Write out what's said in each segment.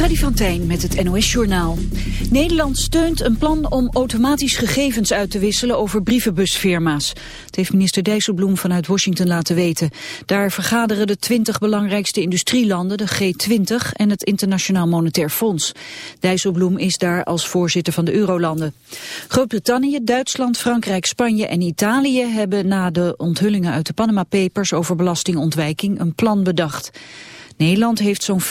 Freddy van met het NOS-journaal. Nederland steunt een plan om automatisch gegevens uit te wisselen over brievenbusfirma's. Het heeft minister Dijsselbloem vanuit Washington laten weten. Daar vergaderen de 20 belangrijkste industrielanden, de G20 en het Internationaal Monetair Fonds. Dijsselbloem is daar als voorzitter van de Eurolanden. Groot-Brittannië, Duitsland, Frankrijk, Spanje en Italië hebben na de onthullingen uit de Panama Papers over belastingontwijking een plan bedacht. Nederland heeft zo'n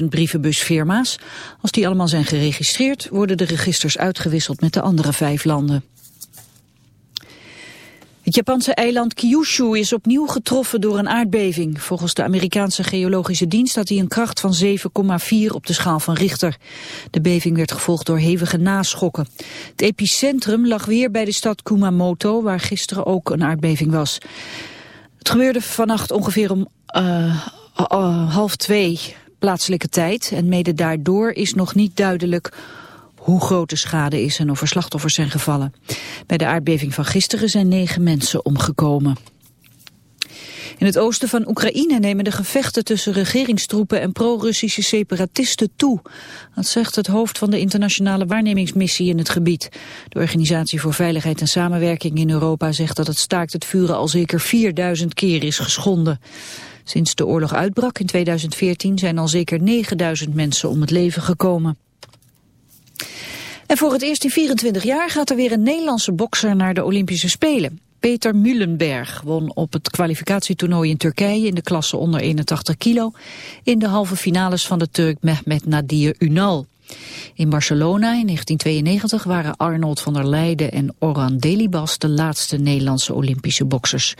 15.000 brievenbusfirma's. Als die allemaal zijn geregistreerd, worden de registers uitgewisseld met de andere vijf landen. Het Japanse eiland Kyushu is opnieuw getroffen door een aardbeving. Volgens de Amerikaanse geologische dienst had hij een kracht van 7,4 op de schaal van Richter. De beving werd gevolgd door hevige naschokken. Het epicentrum lag weer bij de stad Kumamoto, waar gisteren ook een aardbeving was. Het gebeurde vannacht ongeveer om uh, half twee plaatselijke tijd. En mede daardoor is nog niet duidelijk hoe groot de schade is en of er slachtoffers zijn gevallen. Bij de aardbeving van gisteren zijn negen mensen omgekomen. In het oosten van Oekraïne nemen de gevechten tussen regeringstroepen en pro-Russische separatisten toe. Dat zegt het hoofd van de internationale waarnemingsmissie in het gebied. De Organisatie voor Veiligheid en Samenwerking in Europa zegt dat het staakt het vuren al zeker 4000 keer is geschonden. Sinds de oorlog uitbrak in 2014 zijn al zeker 9000 mensen om het leven gekomen. En voor het eerst in 24 jaar gaat er weer een Nederlandse bokser naar de Olympische Spelen. Peter Mullenberg won op het kwalificatietoernooi in Turkije in de klasse onder 81 kilo in de halve finales van de Turk Mehmet Nadir Unal. In Barcelona in 1992 waren Arnold van der Leijden en Oran Delibas de laatste Nederlandse Olympische boksers.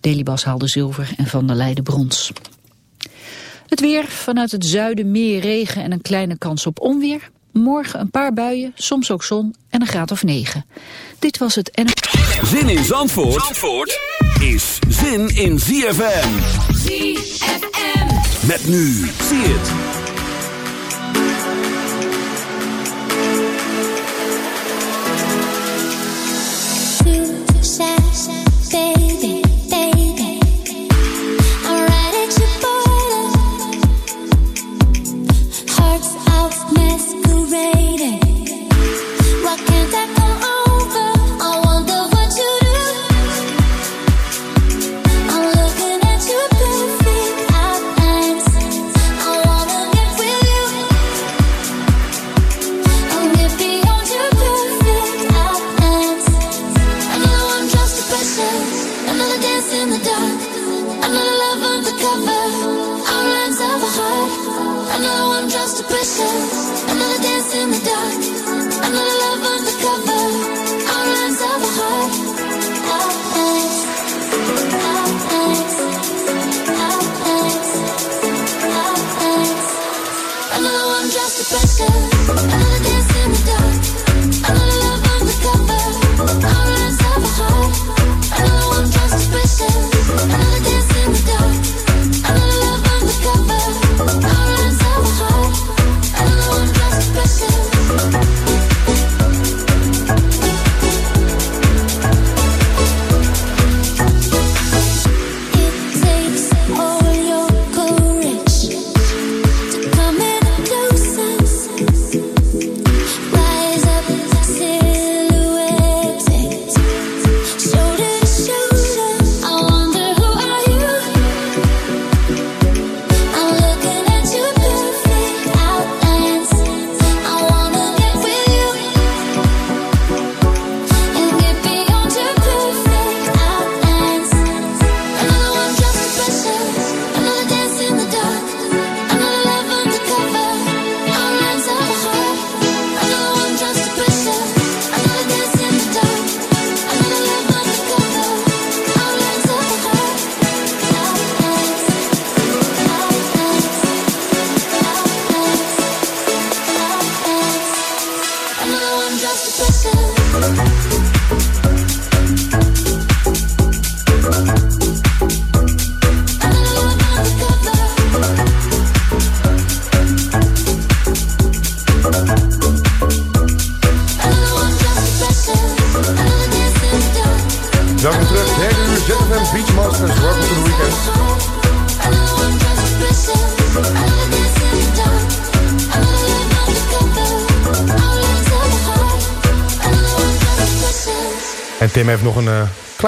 Delibas haalde zilver en van der Leijden brons. Het weer, vanuit het zuiden meer regen en een kleine kans op onweer. Morgen een paar buien, soms ook zon en een graad of 9. Dit was het en... Zin in Zandvoort, Zandvoort is zin in ZFM. ZFM. Met nu, zie het.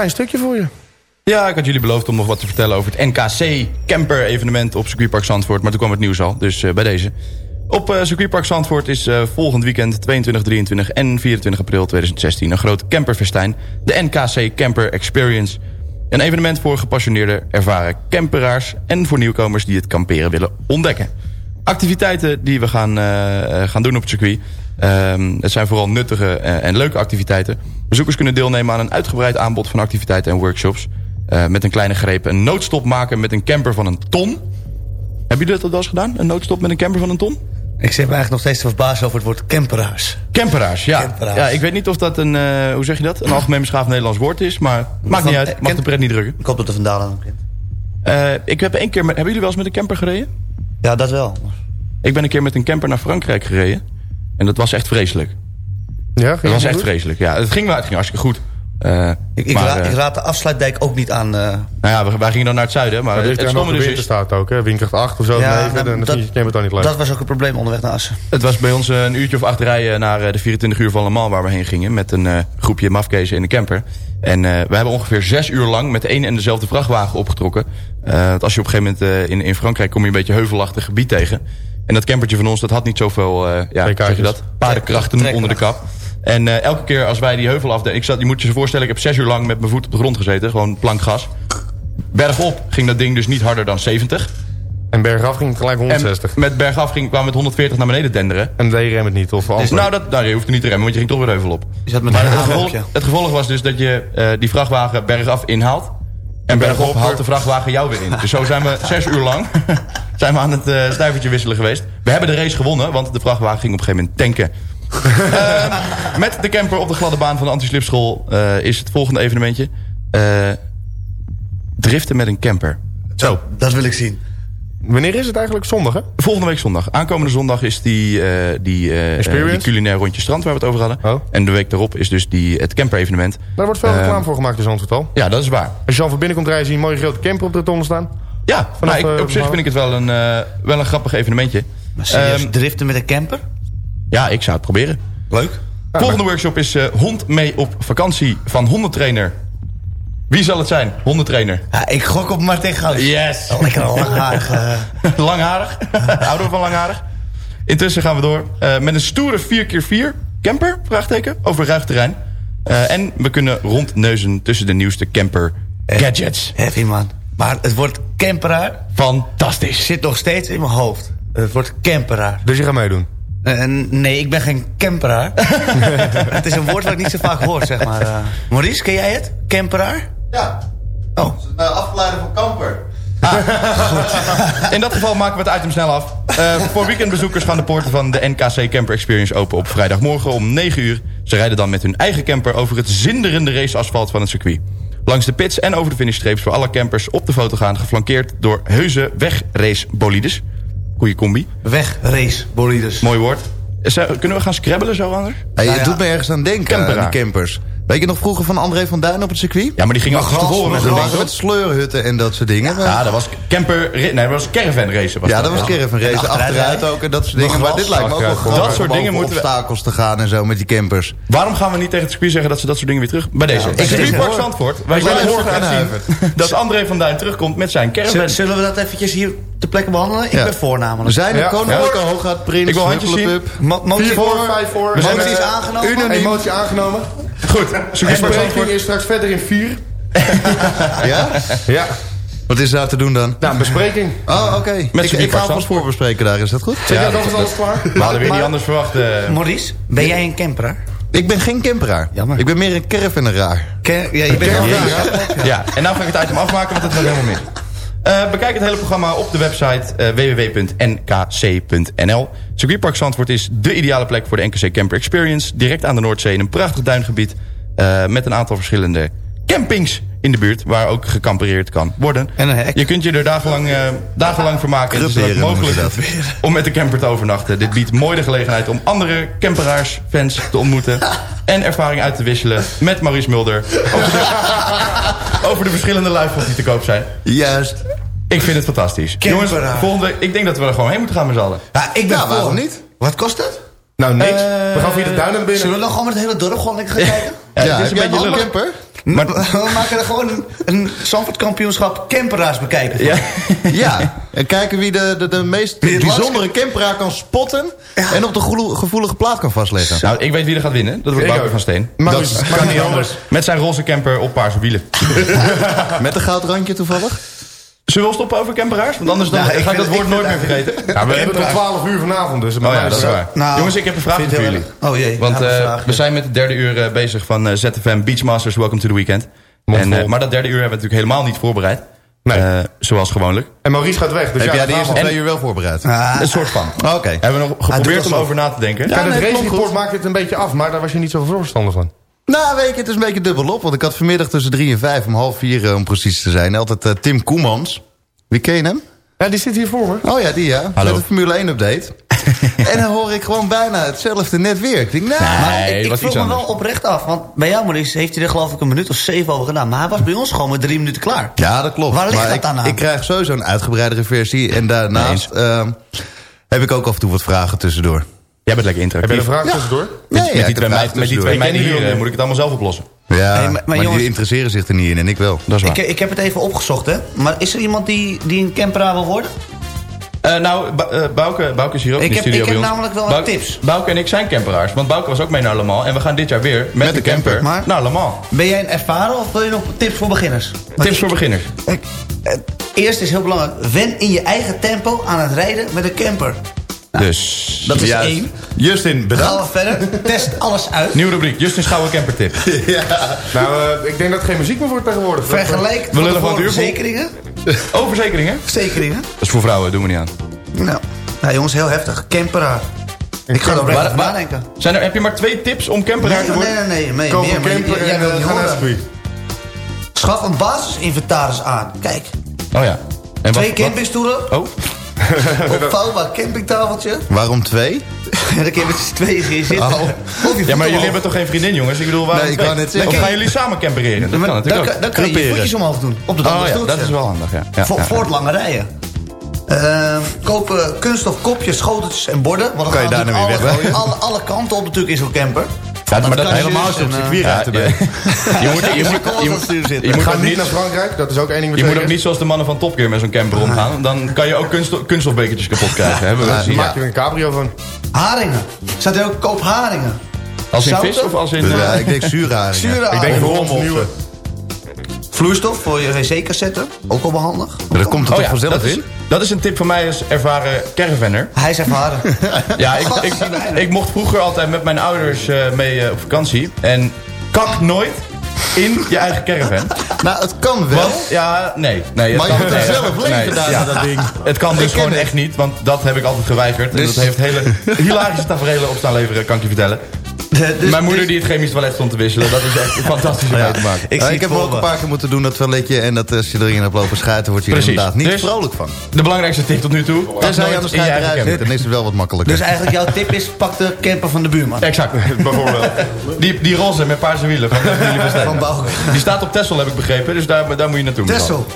Klein stukje voor je. Ja, ik had jullie beloofd om nog wat te vertellen over het NKC Camper evenement op circuitpark Zandvoort. Maar toen kwam het nieuws al, dus uh, bij deze. Op uh, circuitpark Zandvoort is uh, volgend weekend 22, 23 en 24 april 2016 een groot camperfestijn. De NKC Camper Experience. Een evenement voor gepassioneerde, ervaren camperaars en voor nieuwkomers die het kamperen willen ontdekken. Activiteiten die we gaan, uh, gaan doen op het circuit. Um, het zijn vooral nuttige en leuke activiteiten. Bezoekers kunnen deelnemen aan een uitgebreid aanbod van activiteiten en workshops. Met een kleine greep een noodstop maken met een camper van een ton. Hebben jullie dat al eens gedaan? Een noodstop met een camper van een ton? Ik zit me eigenlijk nog steeds te verbazen over het woord camperhuis. Camperaars, ja. Camperaars. ja. Ik weet niet of dat een, uh, hoe zeg je dat? Een algemeen beschaafd Nederlands woord is, maar maakt niet uit. Mag de pret niet drukken. Ik hoop dat er vandaan aan begint. Uh, ik heb één keer, met, hebben jullie wel eens met een camper gereden? Ja, dat wel. Ik ben een keer met een camper naar Frankrijk gereden. En dat was echt vreselijk. Ja, dat was echt goed? vreselijk. Ja, het ging, wel, het ging hartstikke goed. Uh, ik, ik, maar, raad, ik, raad, de afsluitdijk ook niet aan. Uh... Nou ja, wij gingen dan naar het zuiden. Maar ja, het, het stomme dus is... staat ook, hè? Windkracht 8 of zo. Ja, 9, dan dat, het dan niet leuk. Dat was ook een probleem onderweg naar Assen. Het was bij ons een uurtje of acht rijden naar de 24 uur van Le Mans waar we heen gingen. Met een uh, groepje mafkezen in de camper. En we hebben ongeveer zes uur lang met de een en dezelfde vrachtwagen opgetrokken. als je op een gegeven moment in, in Frankrijk kom je een beetje heuvelachtig gebied tegen. En dat campertje van ons, dat had niet zoveel, ja, zeg je dat, paardenkrachten onder de kap. En uh, elke keer als wij die heuvel afdeden... Ik zat, je moet je voorstellen, ik heb zes uur lang met mijn voet op de grond gezeten. Gewoon plankgas. Bergop ging dat ding dus niet harder dan 70. En bergaf ging het gelijk 160. En met bergaf ging, kwam met 140 naar beneden denderen. En deed je rem het niet? Of dus, nou, dat, nou, je hoeft er niet te remmen, want je ging toch weer de heuvel op. zat met maar het, gevolg, het gevolg was dus dat je uh, die vrachtwagen bergaf inhaalt. En bergop haalt de vrachtwagen jou weer in. Dus zo zijn we zes uur lang zijn we aan het uh, stuivertje wisselen geweest. We hebben de race gewonnen, want de vrachtwagen ging op een gegeven moment tanken. Uh, met de camper op de gladde baan van de antislipschool uh, is het volgende evenementje. Uh, driften met een camper. Zo, dat wil ik zien. Wanneer is het eigenlijk zondag, hè? Volgende week zondag. Aankomende zondag is die, uh, die, uh, die culinair rondje strand waar we het over hadden. Oh. En de week daarop is dus die, het camper evenement. Daar wordt veel reclame voor gemaakt in Zandvoort Ja, dat is waar. Als je al van binnen komt rijden, zie je een mooie grote camper op de tonnen staan. Ja, Vanaf, nou, ik, op zich vind ik het wel een, wel een grappig evenementje. Maar serieus, um, driften met een camper? Ja, ik zou het proberen. Leuk. Volgende workshop is uh, hond mee op vakantie van hondentrainer. Wie zal het zijn? Hondentrainer. Ja, ik gok op Martin Gauws. Yes. Oh, lekker langharig. Uh... langharig. Houden we van langharig. Intussen gaan we door uh, met een stoere 4x4 camper, vraagteken, over ruig terrein. Uh, en we kunnen rondneuzen tussen de nieuwste camper gadgets. Heavy man. Maar het wordt camperaar. Fantastisch. Zit nog steeds in mijn hoofd. Het wordt camperaar. Dus je gaat meedoen? Uh, nee, ik ben geen camperaar. het is een woord wat ik niet zo vaak hoor, zeg maar. Uh, Maurice, ken jij het? Camperaar? Ja. Oh. Dat is een uh, afgeleide van kamper. Ah, goed. In dat geval maken we het item snel af. Uh, voor weekendbezoekers gaan de poorten van de NKC Camper Experience open op vrijdagmorgen om 9 uur. Ze rijden dan met hun eigen camper over het zinderende raceasfalt van het circuit. Langs de pits en over de finishstreeps voor alle campers op de foto gaan... geflankeerd door heuse wegracebolides. Goeie combi. Wegrace bolides. Mooi woord. Kunnen we gaan scrabbelen zo anders? Hey, het doet me ergens aan denken, aan die campers. Weet je nog vroeger van André van Duin op het circuit? Ja, maar die ging achter tevoren met de Met sleurhutten en dat soort dingen. Ja, dat was camper... Nee, dat was caravan racen. Was ja, dat, was caravan racen. Achteruit ook en dat soort dingen. Maar dit lijkt me ook wel grappig Dat soort dingen moeten obstakels te gaan en zo met die campers. Waarom gaan we niet tegen het circuit zeggen dat ze dat soort dingen weer terug... Bij deze. Ja, circuitpark Zandvoort. Wij zullen morgen zien dat André van Duin terugkomt met zijn caravan. Zullen we dat eventjes hier te plekke behandelen? Ik ben voor namelijk. We zijn de koninklijke prins. Ik wil handjes zien. Motie voor, vijf voor. Motie is aangenomen. Emotie aangenomen. Goed. Bespreking is straks verder in vier. ja? Ja. Wat is daar te doen dan? Nou, bespreking. Oh, oké. Okay. Ik, ik ga alvast voorbespreken daar, is dat goed? Ja, dat is alles klaar. We hadden weer niet anders verwacht. Uh... Maurice, ben jij een camperaar? Ik ben geen camperaar. Jammer. Ik ben meer een caravanaar. Ker ja, je bent een ja, ja, en nou ga ik het item afmaken, want het gaat helemaal mis. Uh, bekijk het hele programma op de website uh, www.nkc.nl. Circuitpark Zandvoort is de ideale plek voor de NKC Camper Experience. Direct aan de Noordzee in een prachtig duingebied. Uh, met een aantal verschillende campings in de buurt... waar ook gekampereerd kan worden. En een hek. Je kunt je er dagenlang, uh, dagenlang vermaken. Het is mogelijk om met de camper te overnachten. Dit biedt mooi de gelegenheid om andere camperaars, fans te ontmoeten... en ervaring uit te wisselen met Maurice Mulder... over de, over de verschillende luifels die te koop zijn. Juist. Ik vind het fantastisch. Jongens, volgende, ik denk dat we er gewoon heen moeten gaan met z'n allen. Ja, ik ben ja, waarom niet? Wat kost het? Nou, niks. Uh, we gaan via de duinen binnen. Zullen we dan gewoon met het hele dorp gewoon lekker gaan kijken? Ja, Ja, het is een beetje een camper? Maar, we maken er gewoon een, een Zandvoort kampioenschap camperaars bekijken. Ja. Ja. En kijken wie de, de, de meest bijzondere camperaar kan spotten... en op de gevoel- gevoelige plaat kan vastleggen. Nou, ik weet wie er gaat winnen. Dat wordt Bouke van Steen. Maar Dat kan niet niet anders. Met zijn roze camper op paarse wielen. Met een goudrandje toevallig? Zullen we wel stoppen over camperaars? Want anders dan Nou, ik ga ik dat het- woord ik nooit meer vergeten. Ja, we hebben tot 12 uur vanavond, dus... Oh ja, dat is waar. Nou, Jongens, ik heb een vraag voor het jullie. erg- Oh jee, Want ja, eh, vraag. we zijn met het derde uur eh, bezig van eh, ZFM Beachmasters Welcome to the Weekend. En, maar dat derde uur hebben we natuurlijk helemaal niet voorbereid. Nee. Zoals gewoonlijk. En Maurice gaat weg, dus Heb ja, jij de eerste we. twee uur wel voorbereid? Ah, Een soort van. Oké. Hebben we nog geprobeerd om over na te denken. Nee, het goed. maakt het een beetje af, maar daar was je niet zo voorstander van. Nou, weet je, het is een beetje dubbel op. Want ik had vanmiddag tussen drie en vijf, om half vier eh, om precies te zijn... altijd eh, Tim Koemans. Wie ken je hem? Ja, die zit hier voor me. Oh ja, die ja. Hallo. Met de Formule 1 update. en dan hoor ik gewoon bijna hetzelfde net weer. Ik denk, nou... Maar Nee, ik, ik vroeg me wel oprecht af. Want bij jou, Maurice, heeft hij er geloof ik een minuut of zeven over gedaan. Maar hij was bij ons gewoon met drie minuten klaar. Ja, dat klopt. Waar ligt maar dat ik, dan aan? ik krijg sowieso een uitgebreidere versie. En daarnaast ehm, heb ik ook af en toe wat vragen tussendoor. Jij bent lekker Heb je interactief. een vraag tussendoor? Nee, met, ja, die ik twee, heb met die twee meiden Ik moet ik het allemaal zelf oplossen. Ja, Hey, maar- maar, maar die jongens- interesseren zich er niet in en ik wel. Dat is waar. Ik, ik heb het even opgezocht, hè. Maar is er iemand die, die een camperaar wil worden? Eh, nou, Ba- eh, Bouke, Bouke is hier ook Ik in de heb- studio ik heb bij ons. namelijk wel wat Bouke- tips. Bouke en ik zijn camperaars. Want Bouke was ook mee naar Le Mans. En we gaan dit jaar weer met, de camper, Maar- naar Le Mans. Ben jij een ervaren of wil je nog tips voor beginners? Want Tips voor beginners. ik- eerste is heel belangrijk. Wen in je eigen tempo aan het rijden met een camper. Dus, Dat is Juist. één. Justin, Gaan we bedankt. verder. Test alles uit. nieuwe rubriek. Justin Schouwen camper tip. Nou, eh, ik denk dat er geen muziek meer wordt tegenwoordig. Vergelijk We lullen van verzekeringen. Oh, verzekeringen? Verzekeringen. Dat is voor vrouwen, doen we niet aan. Nou, nou jongens, heel heftig. Camperaar. Ik ga er oprecht Waar- nadenken. Zijn er, heb je maar twee tips om camperaar Nee, te worden? nee, nee, nee, Koop meer, een maar camper jij- wil eh, niet het horen. Schaf een basisinventaris aan. Kijk, Oh ja. En twee campingstoelen, Oh, opvouwbaar campingtafeltje. Waarom twee? Dan kun je met z'n tweeën gaan zitten. Oh. Ja, maar jullie hebben toch geen vriendin, jongens? Ik bedoel, waarom Nee, ik twee? wou net zeggen. Of gaan jullie samen campereren? Dat kan dan, natuurlijk kan, ook. dan kan je je voetjes omhoog doen. Op de Oh ja, dat is wel handig, ja. ja, voor, ja. voor het lange rijden. Ehm, kopen kunststof kopjes, schoteltjes en borden. Want dan Kan je daar nou weer weggooien? alle, alle kanten op natuurlijk in zo'n camper. Ja, maar dat kastjes Helemaal op eh, circuit rijdt Ja, erbij. Je moet, je moet, je moet, je moet ook niet naar Frankrijk, dat is ook één ding. wat je moet ook is. niet zoals de mannen van Top Gear met zo'n camper omgaan. Dan kan je ook kunststof, kunststofbekertjes kapot krijgen. Hebben we. Dan maak je er een cabrio van. Haringen. Staat er ook koop haringen. Als in vis of als in... Ja, ik denk zuurharingen. Zure Ik denk haringen. Vloeistof voor je wc-cassette. Ook al behandig. Maar dat komt er Oh toch ja, vanzelf dat is, in? dat is een tip van mij als ervaren caravanner. Hij is ervaren. Ja, ik, ik, ik mocht vroeger altijd met mijn ouders eh, mee eh, op vakantie. En kak nooit in je eigen caravan. Nou, het kan wel. Want, ja, nee. nee het Maar je kan, moet er zelf leven nee, daar ja. dat ding. Het kan dus gewoon het. echt niet, want dat heb ik altijd geweigerd. En Dus- dat heeft hele hilarische tafereelen op staan leveren, kan ik je vertellen. Dus- Mijn moeder die het chemisch toilet stond te wisselen, dat is echt fantastisch om mee te maken. Ik Ja, heb ook een paar keer moeten doen dat toiletje. En dat als je erin hebt lopen schuiten, word je er inderdaad niet Dus- vrolijk van. De belangrijkste tip tot nu toe. pak Tenzij je aan de zit, dan is het wel wat makkelijker. Dus eigenlijk jouw tip is, pak de camper van de buurman. Exact. Bijvoorbeeld. Die, die roze met paarse wielen van van. Die staat op Texel, heb ik begrepen. Dus daar, daar moet je naartoe. Tessel.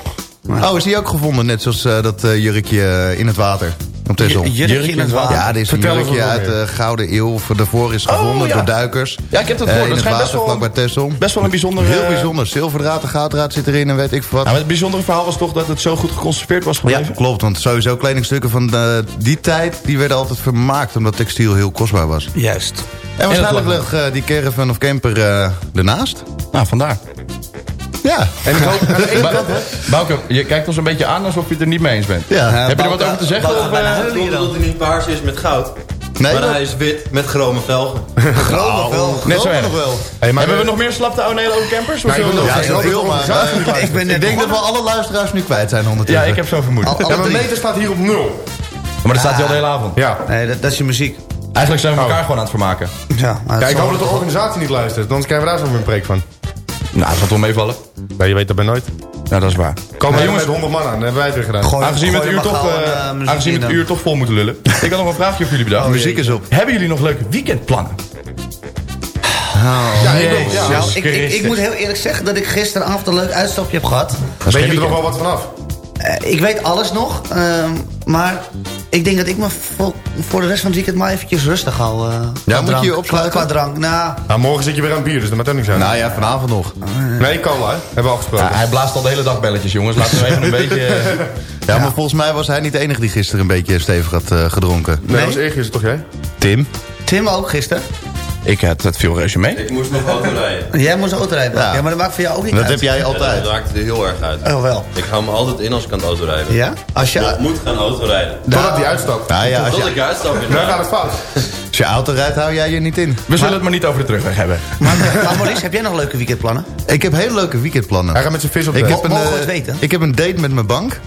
Oh, is die ook gevonden? Net zoals eh, dat eh, jurkje eh, in het water. Op Texel. J- Jurkje in het water. Ja, dit is een jurkje uit de Gouden Eeuw. Of daarvoor is gevonden Oh, ja. door duikers. Ja, ik heb dat Eh, gehoord. in Dat het schijnt best wel- Texel. Best wel een bijzonder... Heel eh, bijzonder. Zilverdraad, gouddraad zit erin en weet ik veel wat. Nou, maar het bijzondere verhaal was toch dat het zo goed geconserveerd was Ja, gebleven? klopt. Want sowieso kledingstukken van eh, die tijd... die werden altijd vermaakt omdat textiel heel kostbaar was. Juist. En waarschijnlijk lag ligt eh, die caravan of camper eh, ernaast. Nou, vandaar. Ja. En ik hoop, aan de ene Ba- kant, hè, Bouke, je kijkt ons een beetje aan alsof je het er niet mee eens bent. Ja. Heb je er wat over te zeggen? Of, eh, omdat hij niet paars is met goud. Nee, maar dat- hij is wit met chrome velgen. Groot wel. Net zo erg. nog wel. Hey, maar Hebben we nog meer slapte oude over campers? Of Ja, ik Ja, Ja, heel ik maar Ik ben ik denk dat we alle luisteraars nu kwijt zijn ondertussen. Ja, ik heb zo vermoed. Al- ja, mijn meter staat hier op nul. Maar dat staat hij al de hele avond. Ja. Nee, dat, dat is je muziek. Eigenlijk zijn we elkaar Oh. gewoon aan het vermaken. Ja, Kijk, ik hoop dat de organisatie niet luistert, anders krijgen we daar zo weer een preek van. Nou, dat gaat wel meevallen. Nee, je weet dat bij nooit. Ja, dat is waar. Komen Maar we jongens, met 100 man aan, dan hebben wij het weer gedaan. Gooi- aangezien we het uur maar toch, aangezien in het uur toch vol moeten lullen. ik had nog een vraagje voor jullie bedacht. muziek is op. Hebben jullie nog leuke weekendplannen? Ja, ik ook. Ja. Nou, ik, ik, ik moet heel eerlijk zeggen dat ik gisteravond een leuk uitstapje heb gehad. Weet je er nog wel wat vanaf? Eh, ik weet alles nog, ehm, maar ik denk dat ik me voor, voor de rest van het weekend maar eventjes rustig hou. eh, qua moet je drank. je opsluiten? Qua, qua drank, nou... Nou, morgen zit je weer aan bier, dus dat moet ook niks zijn. Nou ja, vanavond nog. Nee, cola, hè? Hebben we afgesproken. Ja, hij blaast al de hele dag belletjes, jongens. Laten we even een beetje... eh, Ja, maar volgens mij was hij niet de enige die gisteren een beetje stevig had eh, gedronken. nee, dat was eergisteren toch jij? Tim? Tim ook gisteren. Ik had het veel reuze mee. Ik moest nog auto rijden. Jij moest autorijden. Ja. Ja. maar dat maakt voor jou ook niet Dat uit. heb jij Ja, altijd. dat raakt er heel erg uit. Oh, wel. Ik hou me altijd in als ik aan het autorijden. Ja? Als je... Ik moet gaan autorijden. Totdat hij uitstapt. Nou ja, als Tot je, ik uitstap Dan gaat het fout. als je auto rijdt, hou jij je niet in. We zullen het maar niet over de terugweg hebben. Maar, maar Maurice, heb jij nog leuke weekendplannen? Ik heb hele leuke weekendplannen. Hij gaat met zijn vis op Ik de heb, een, eh, het weten? ik heb een date met mijn bank.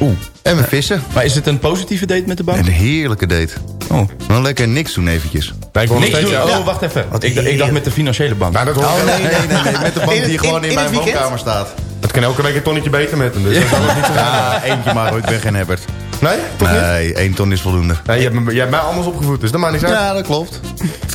Oeh. En mijn vissen. Maar is het een positieve date met de bank? Een heerlijke date. Oh. Dan lekker niks doen eventjes. Niks doen. Oh, wacht even. Ik, ik dacht met de financiële bank. Nou, dat hoor Oh nee, nee, nee, nee. Met de bank In die gewoon in- mijn woonkamer staat. Het kan elke week een tonnetje beter met hem, dus dat zal het niet. Ja, eentje maar hoor. Ik ben geen Herbert. Nee, toch niet? Nee, één ton is voldoende. Nee, je hebt, me, je hebt mij anders opgevoed, dus dat maakt niet uit. Ja, dat klopt.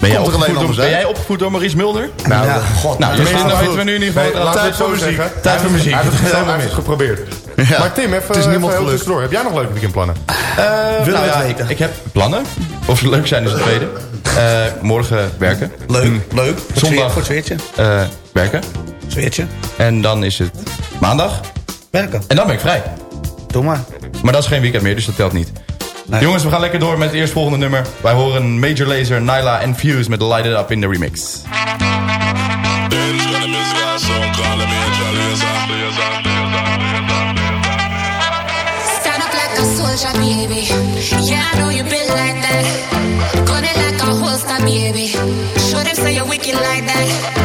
Ben jij, opgevoed door, ben jij opgevoed door Maurice Mulder? Nou, Ja, dat- god. Nou, dat is wel weten we goed. nu in ieder geval... Nee, laten we tijd voor muziek. Tijd voor muziek. Hij heeft het geprobeerd. Ja. Maar Tim, even, Het is niemand even gelukt. tussendoor. Heb jij nog leuke weekendplannen? Eh, Willen nou ja, weten? Ik heb plannen. Of ze leuk zijn is het tweede. Eh, morgen werken. Leuk, leuk. Voor het Zondag. Voor het zweertje. Eh, werken. Zweertje. En dan is het maandag. Werken. En dan ben ik vrij. Doe maar. Maar dat is geen weekend meer, dus dat telt niet. Nee. Jongens, we gaan lekker door met het eerstvolgende nummer. Wij horen Major Lazer, Nyla en Fuse met Light It Up in de remix. Soldier, baby. Yeah, I know you been like that. Gun it like a holster, baby. Show them say you're wicked like that.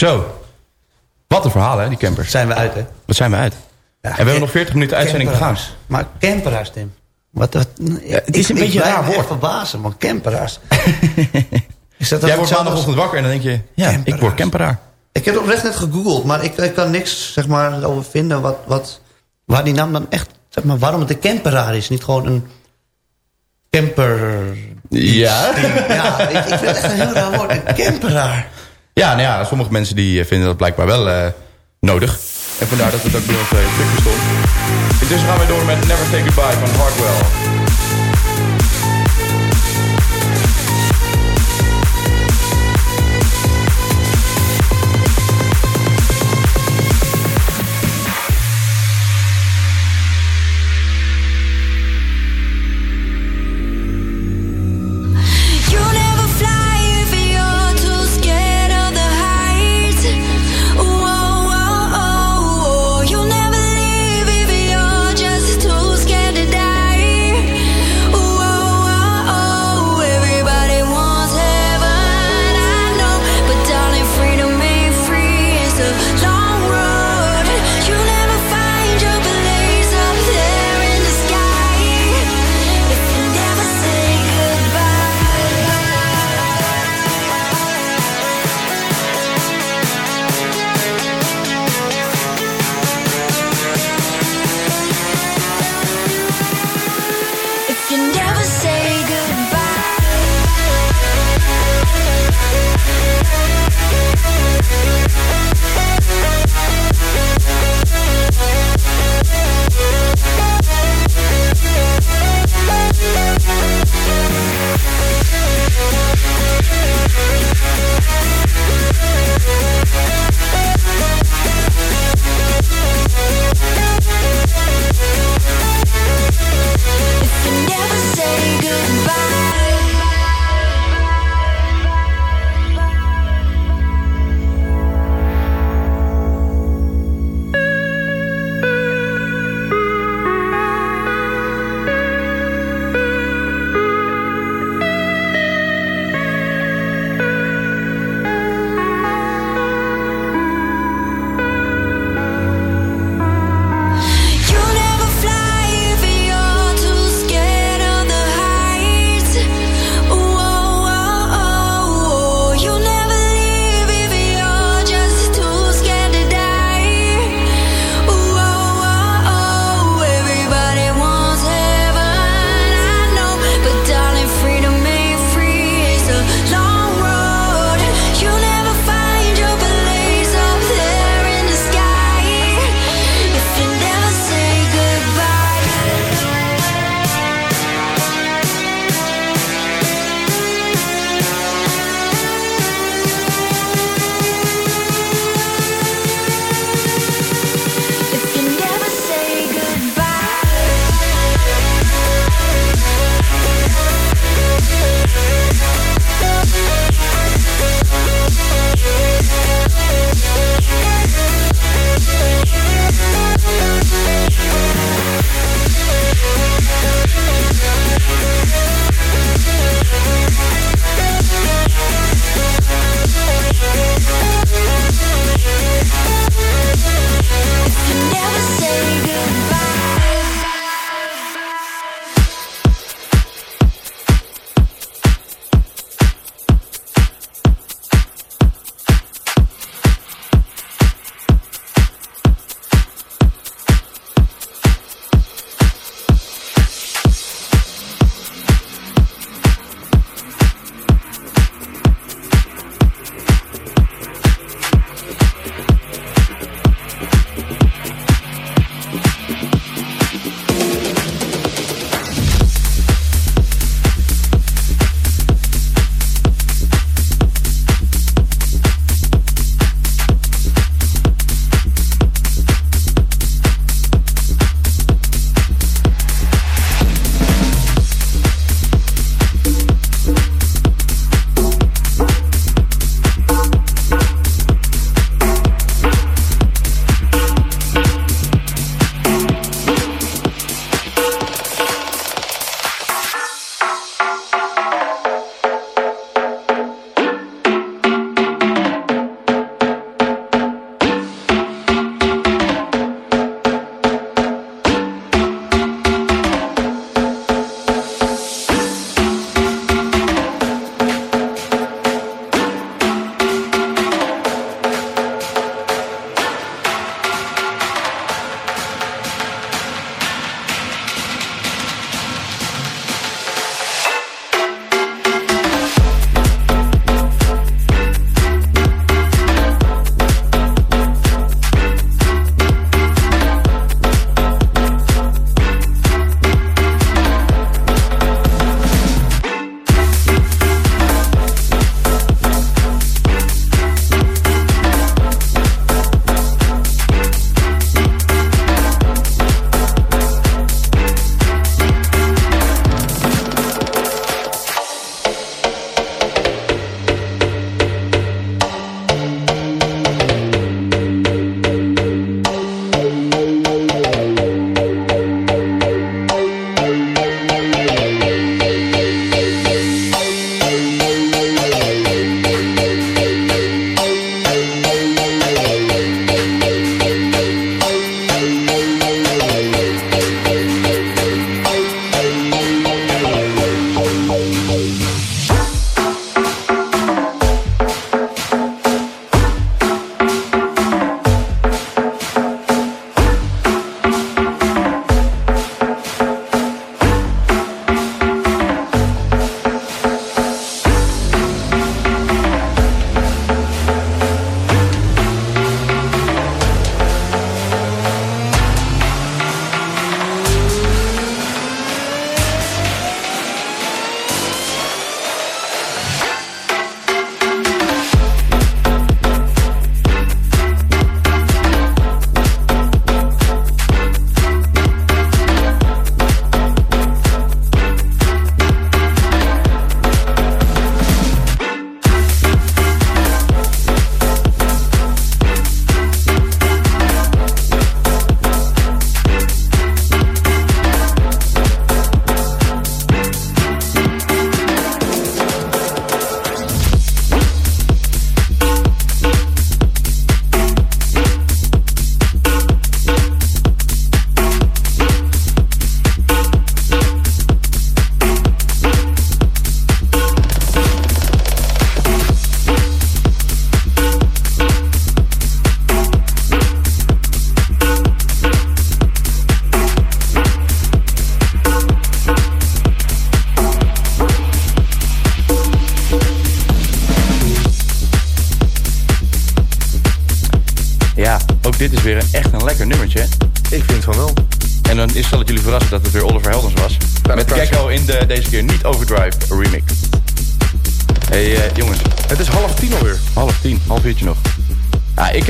Zo. Wat een verhaal, hè, die campers. Zijn we uit, hè? Wat zijn we uit? en we hebben nog 40 minuten uitzending te gaan. Camperaars. Maar camperaars, Tim. Wat, wat, het is een beetje een raar woord. verbazen, man. Camperaars. is dat Jij wordt maandagochtend wakker en dan denk je... Ja, ik word camperaar. Ik heb oprecht net gegoogeld, maar ik, ik kan niks zeg maar, over vinden wat, wat, waar die naam dan echt... Zeg maar, waarom het een camperaar is, niet gewoon een camper... Ja? Ja, ik, ik vind het echt een heel raar woord. Een camperaar. Ja, nou ja, sommige mensen die eh, vinden dat blijkbaar wel eh, nodig. En vandaar dat het ook bij ons uh, stond. Intussen gaan we door met Never Say Goodbye van Hardwell.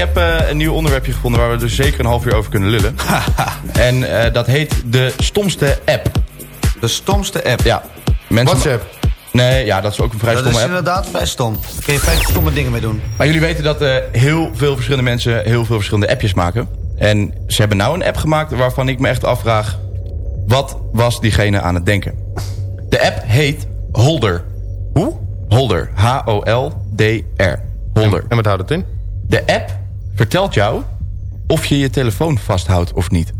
Heb eh, een nieuw onderwerpje gevonden waar we dus zeker een half uur over kunnen lullen. en eh, dat heet de stomste app. De stomste app. Ja, mensen... WhatsApp. Nee, ja, dat is ook een vrij Dat stomme is app. inderdaad vrij stom. Daar kun je vrij stomme dingen mee doen. Maar jullie weten dat eh, heel veel verschillende mensen heel veel verschillende appjes maken. En ze hebben nou een app gemaakt waarvan ik me echt afvraag... wat was diegene aan het denken? De app heet Holder. Hoe? Holder. H-O-L-D-R. Holder. En wat houdt het in? De app vertelt jou of je je telefoon vasthoudt of niet.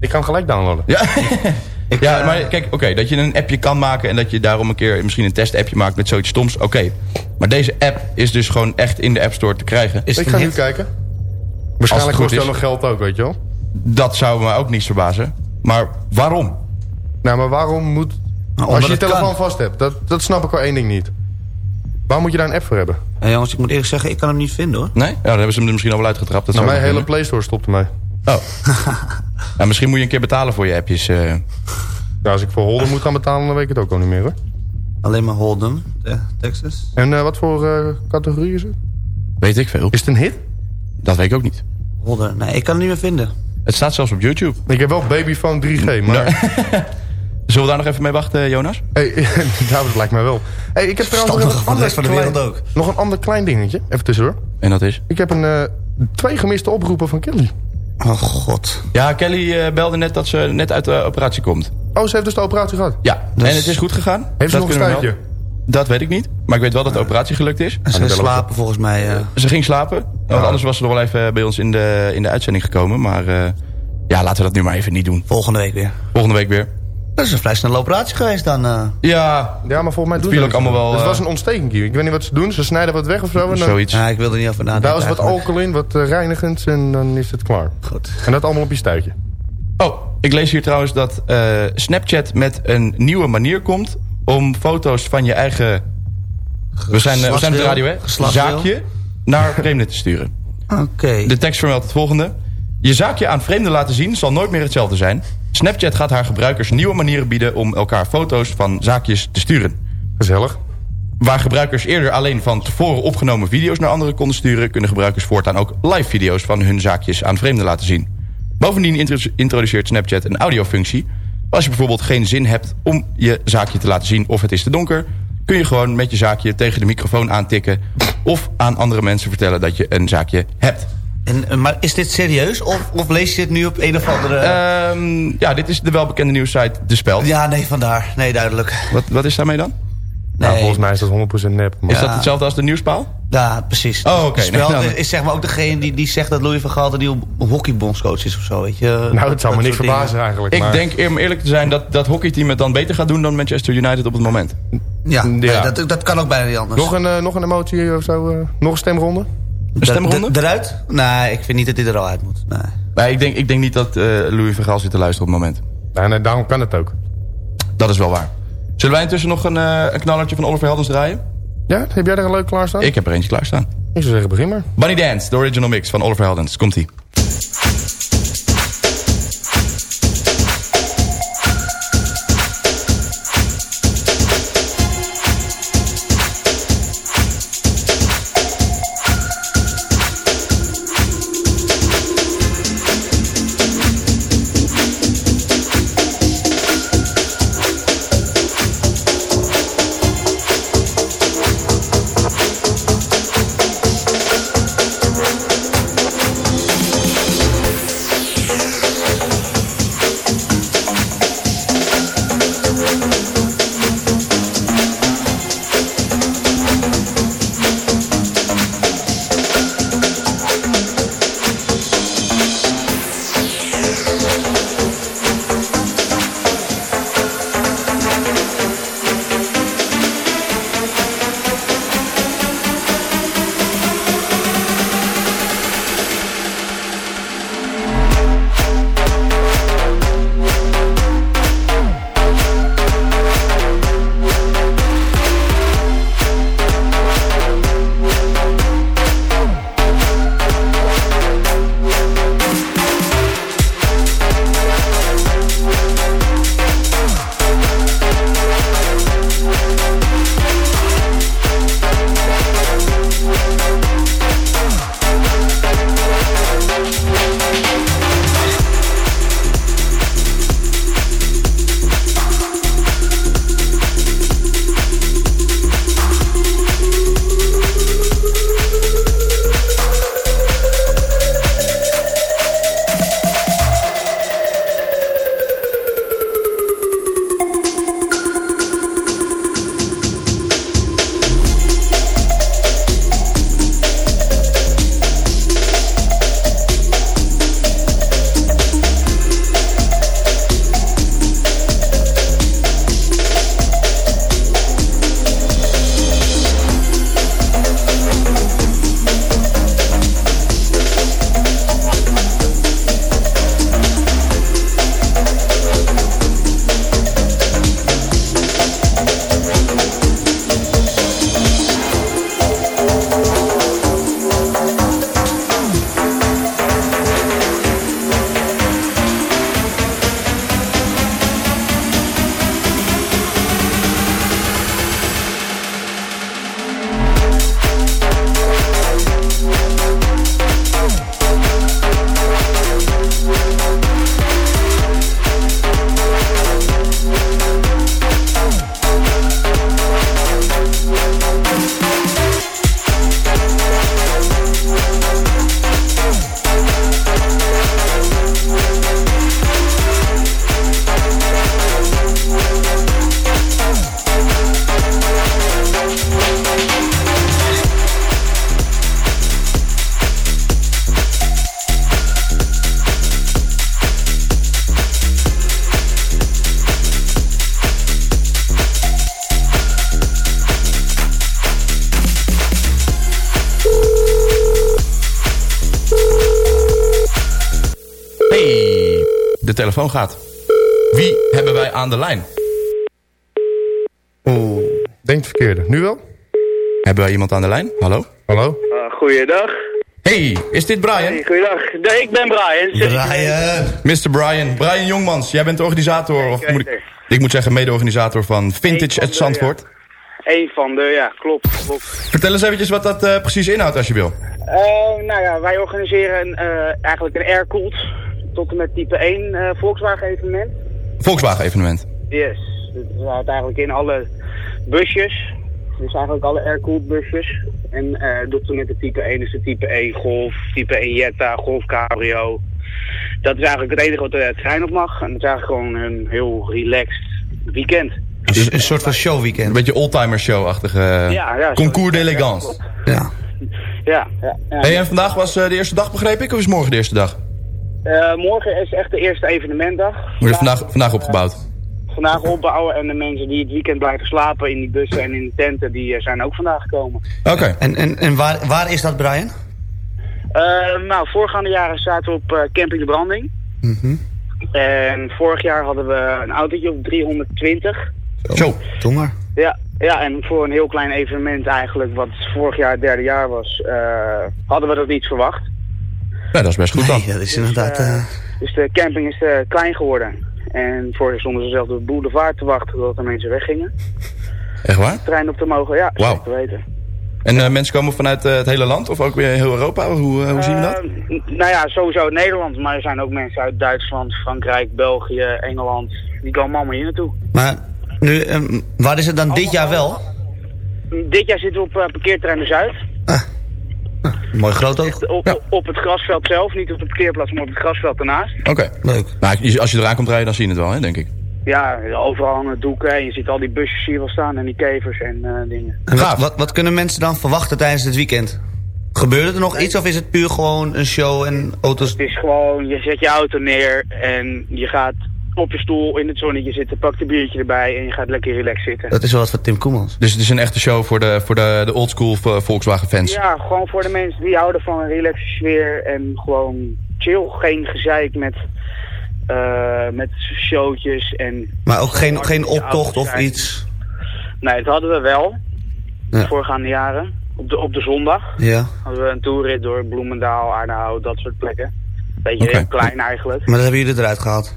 Ik kan gelijk downloaden. Ja, ja maar kijk, oké, dat je een appje kan maken... en dat je daarom een keer misschien een testappje maakt met zoiets stoms, oké. Maar deze app is dus gewoon echt in de App Store te krijgen. Is Ik ga nu kijken. Waarschijnlijk kost het is. nog geld ook, weet je wel. Dat zou me ook niet verbazen. Maar waarom? Nou, maar waarom moet... Nou, als je je telefoon kan. vast hebt, dat, dat snap ik wel één ding niet. Waarom moet je daar een app voor hebben? Ja, jongens, ik moet eerlijk zeggen, ik kan hem niet vinden hoor. Nee? Ja, dan hebben ze hem er misschien al wel uitgetrapt. Dat Nou, mijn hele Play Store stopt ermee. kunnen. Oh. nou, misschien moet je een keer betalen voor je appjes. eh. Ja, als ik voor Holden moet gaan betalen, dan weet ik het ook al niet meer hoor. Alleen maar Holden, te- Texas. En eh, wat voor eh, categorie is het? weet ik veel. Is het een hit? Dat weet ik ook niet. Holden. Nee, ik kan hem niet meer vinden. Het staat zelfs op YouTube. Ik heb wel Babyphone 3G, maar... Zullen we daar nog even mee wachten, Jonas? Hey, nou, dat lijkt mij wel. Hey, ik heb trouwens nog een, van de ander rest van de klein, wereld ook. nog een ander klein dingetje. Even tussendoor. En dat is? Ik heb een, eh, twee gemiste oproepen van Kelly. Oh god. Ja, Kelly eh, belde net dat ze net uit de operatie komt. Oh, ze heeft dus de operatie gehad. Ja, Dus- en het is goed gegaan. Heeft ze Dat nog een stuitje? melden. Dat weet ik niet. Maar ik weet wel dat de operatie gelukt is. En ze we slapen volgens mij. eh, Ze ging slapen. Want anders was ze nog wel even bij ons in de, in de uitzending gekomen. Maar eh, ja, laten we dat nu maar even niet doen. volgende week weer. Volgende week weer. Dat is een vrij snelle operatie geweest dan. eh. Ja, Ja, maar volgens mij doen ze ook allemaal wel, Het was eh, een ontsteking hier. Ik weet niet wat ze doen. Ze snijden wat weg of zo. En dan, zoiets. Ja, ik wil er niet over nadenken. daar is wat alcohol in, wat eh, reinigends en dan is het klaar. Goed. En dat allemaal op je stuitje. Oh, ik lees hier trouwens dat eh, Snapchat met een nieuwe manier komt... om foto's van je eigen... We zijn, we zijn op de radio, hè? Zaakje naar vreemden te sturen. Oké. De tekst vermeldt het volgende. Je zaakje aan vreemden laten zien zal nooit meer hetzelfde zijn. Snapchat gaat haar gebruikers nieuwe manieren bieden... om elkaar foto's van zaakjes te sturen. Gezellig. Waar gebruikers eerder alleen van tevoren opgenomen video's naar anderen konden sturen... kunnen gebruikers voortaan ook live video's van hun zaakjes aan vreemden laten zien. Bovendien intro- introduceert Snapchat een audiofunctie. Als je bijvoorbeeld geen zin hebt om je zaakje te laten zien of het is te donker... kun je gewoon met je zaakje tegen de microfoon aantikken... of aan andere mensen vertellen dat je een zaakje hebt. En, eh, maar is dit serieus? Of, of lees je dit nu op een of andere... Ehm, ja, dit is de welbekende nieuwssite De Speld. ja, nee, vandaar. Nee, duidelijk. Wat, wat is daarmee dan? Nee. Nou, volgens mij is dat 100% nep. Maar Is dat hetzelfde als de nieuwspaal? Ja, precies. Oh, oké. Spel Nee, dan- is zeg maar ook degene die, die zegt dat Louis van Gaal de nieuwe hockeybondscoach is of zo, weet je. nou, het zou me Dat niks soort verbazen dingen. eigenlijk. Ik maar- denk, om eerlijk te zijn, dat dat hockeyteam het dan beter gaat doen... dan Manchester United op het moment. Ja, nee, Ja. dat, dat kan ook bijna niet anders. Nog een, eh, nog een emotie of zo? eh, nog een stemronde? Een stemronde? Eruit? Nee, ik vind niet dat dit er al uit moet. Nee. Nee, ik denk, ik denk niet dat eh, Louis van Gaal zit te luisteren op het moment. Nou, nee, daarom kan het ook. Dat is wel waar. Zullen wij intussen nog een, eh, een knallertje van Oliver Heldens draaien? Ja, heb jij er een leuk klaarstaan? Ik heb er eentje klaarstaan. Ik zou zeggen, begin maar. Bunny Dance, de original mix van Oliver Heldens. Komt-ie. Telefoon gaat. Wie hebben wij aan de lijn? Oeh. Denk het verkeerde. Nu wel? Hebben wij iemand aan de lijn? Hallo? Hallo? Uh, goeiedag. Hey, is dit Brian? Hey, goeiedag. Nee, ik ben Brian. Brian. Mr. Brian. Brian Jongmans, jij bent de organisator, of moet ik, ik moet zeggen mede-organisator van Vintage at Zandvoort. Eén van de, ja, klopt. klopt. Vertel eens eventjes wat dat uh, precies inhoudt als je wil. Uh, nou ja, wij organiseren uh, eigenlijk een Aircooled tot en met type 1 Volkswagen evenement. Volkswagen evenement? Yes. Het houdt eigenlijk in alle busjes. Dus eigenlijk alle Aircooled busjes. En uh, tot en met de type 1 is de type 1 Golf, type 1 Jetta, Golf Cabrio. Dat is eigenlijk het enige wat er trein op mag. En het is eigenlijk gewoon een heel relaxed weekend. Dus een soort van showweekend. Een beetje oldtimer show-achtige ja, ja, concours d'élégance. Ja. Ja, ja, ja. Hey, en vandaag was uh, de eerste dag, begreep ik? Of is morgen de eerste dag? Uh, morgen is echt de eerste evenementdag. Wordt er vandaag, vandaag opgebouwd? Vandaag opbouwen en de mensen die het weekend blijven slapen in die bussen en in de tenten, die uh, zijn ook vandaag gekomen. Oké. Okay. En, en, en waar, waar is dat, Brian? nou, voorgaande jaren zaten we op Camping de Branding. Mm -hmm. En vorig jaar hadden we een autootje op 320. Zo, doe maar. Ja, ja, en voor een heel klein evenement eigenlijk, wat vorig jaar het derde jaar was, uh, hadden we dat niet verwacht. Ja, dat is best goed dan. Nee, dat is inderdaad... Uh... Dus de camping is uh, klein geworden. En vorig jaar stonden ze zelf op de boulevard te wachten totdat de mensen weggingen. Echt waar? De trein op te mogen, ja, wow. zeker te weten. En mensen komen vanuit het hele land of ook weer heel Europa? Hoe, hoe zien we dat? nou ja, sowieso Nederland, maar er zijn ook mensen uit Duitsland, Frankrijk, België, Engeland. Die komen allemaal hier naartoe. Maar nu, um, waar is het dan dit jaar wel? Dit jaar zitten we op uh, parkeerterrein de Zuid. Ah. mooi groot ook. Op, ja. op, het grasveld zelf, niet op de parkeerplaats, maar op het grasveld ernaast. Oké, okay. leuk. Nou, als je eraan komt rijden, dan zie je het wel, hè, denk ik. Ja, overal aan het doeken en je ziet al die busjes hier wel staan en die kevers en uh, dingen. En wat, wat, wat, kunnen mensen dan verwachten tijdens het weekend? Gebeurt er nog iets of is het puur gewoon een show en auto's? Het is gewoon, je zet je auto neer en je gaat op je stoel in het zonnetje zitten, pakt een biertje erbij en je gaat lekker relaxed zitten. Dat is wel wat voor Tim Koemans. Dus het is een echte show voor de, voor de, de oldschool Volkswagen fans? Ja, gewoon voor de mensen die houden van een relaxe sfeer en gewoon chill. Geen gezeik met, uh, met showtjes en... Maar ook geen, geen optocht of iets? Nee, dat hadden we wel. Ja. De voorgaande jaren. Op de, op de zondag ja. hadden we een toerrit door Bloemendaal, Aardehout, dat soort plekken. Beetje okay. heel klein eigenlijk. Maar dat hebben jullie eruit gehaald?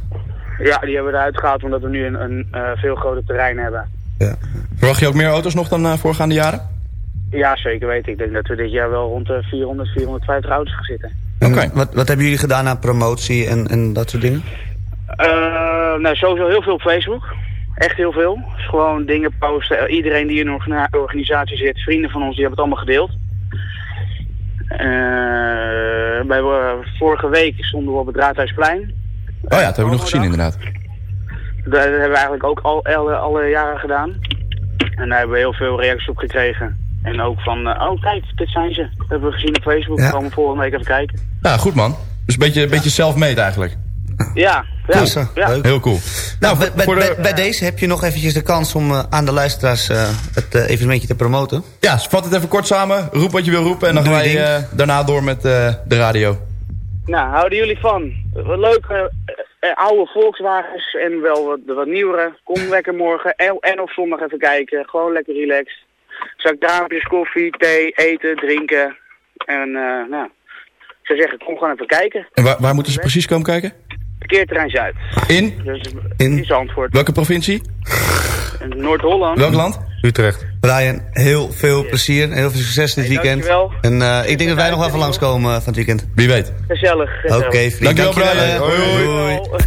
Ja, die hebben we eruit gehaald omdat we nu een, een uh, veel groter terrein hebben. Ja. Verwacht je ook meer auto's nog dan uh, voorgaande jaren? Ja, zeker weten. Ik denk dat we dit jaar wel rond de 400, 450 auto's gaan zitten. Oké. Okay. Wat, wat hebben jullie gedaan aan promotie en, en dat soort dingen? Uh, nou, sowieso heel veel op Facebook. Echt heel veel. Dus gewoon dingen posten. Iedereen die in een organisatie zit, vrienden van ons, die hebben het allemaal gedeeld. Uh, hebben, vorige week stonden we op het Raadhuisplein. Oh ja, dat heb ik nog gezien inderdaad. Dat hebben we eigenlijk ook al alle, alle jaren gedaan. En daar hebben we heel veel reacties op gekregen. En ook van, uh, oh kijk, dit zijn ze. Dat hebben we gezien op Facebook. Ja. Komen volgende week even kijken. Ja, goed man. Dus een beetje, ja. beetje self-made eigenlijk. Ja, ja. Cool. ja. Heel cool. Nou, nou bij, bij, de... bij, deze heb je nog eventjes de kans om uh, aan de luisteraars uh, het uh, evenementje te promoten. Ja, vat het even kort samen. Roep wat je wil roepen en dan gaan wij daarna door met de radio. Nou, houden jullie van? Wat leuke uh, oude Volkswagens en wel wat, wat nieuwere. Kom lekker morgen en, en op zondag even kijken. Gewoon lekker relaxed. Zak draampjes, koffie, thee, eten, drinken. En uh, nou, ik zou zeggen, kom gewoon even kijken. En waar, waar moeten ze precies komen kijken? Parkeerterrein Zuid. In? Dus, in? in Zandvoort. Welke provincie? Noord-Holland. Welk land? Utrecht. Brian, heel veel plezier en heel veel succes dit hey, weekend. Dankjewel. En uh, ik denk dat wij nog even langskomen van het weekend. Wie weet. Gezellig. gezellig. Oké, okay, vriend. Dankjewel, Dankjewel Brian. Hoi, hoi. hoi.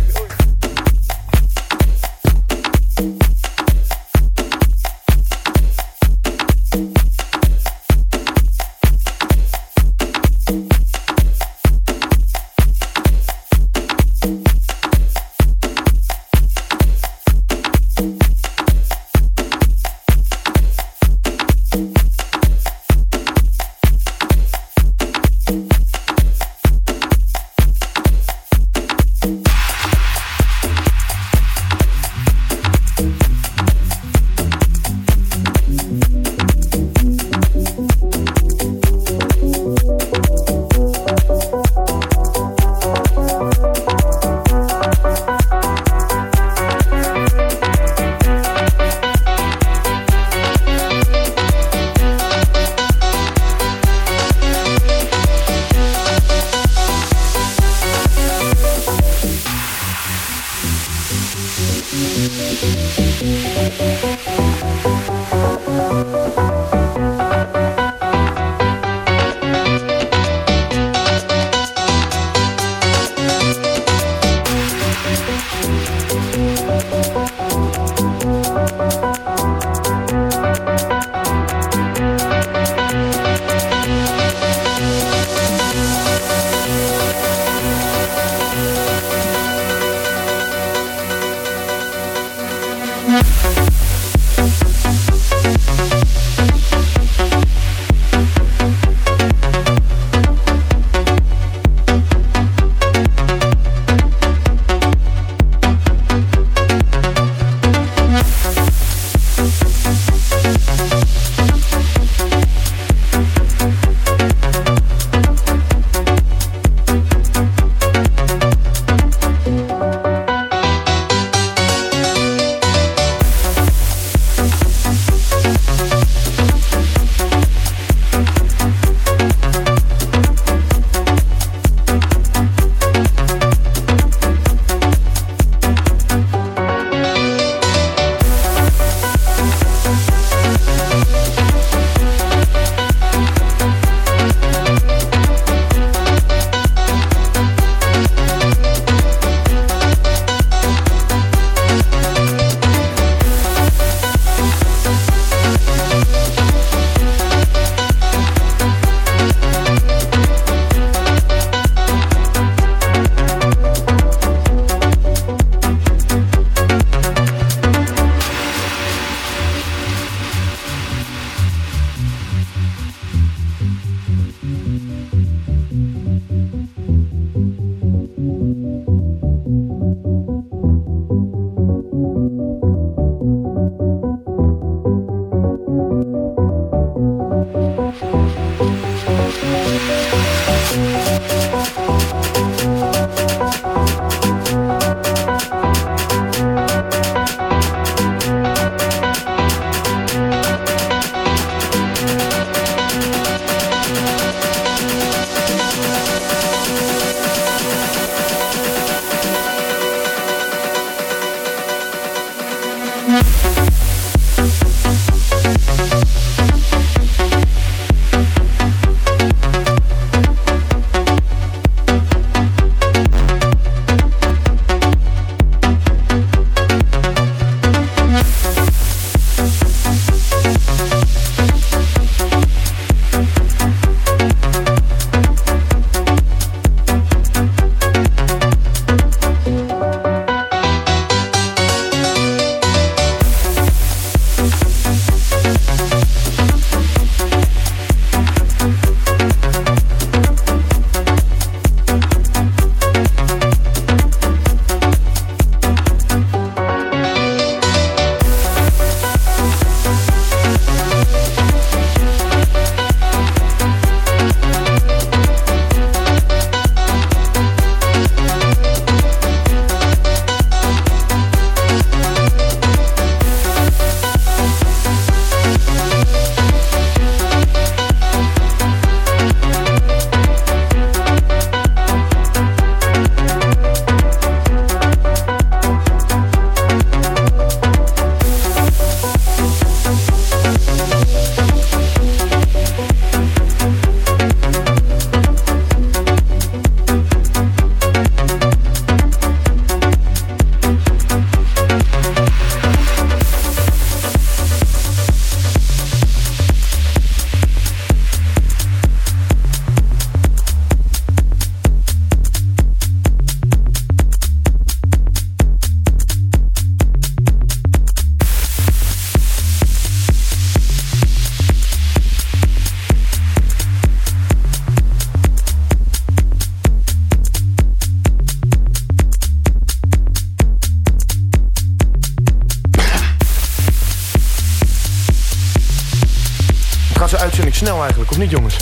Of niet jongens?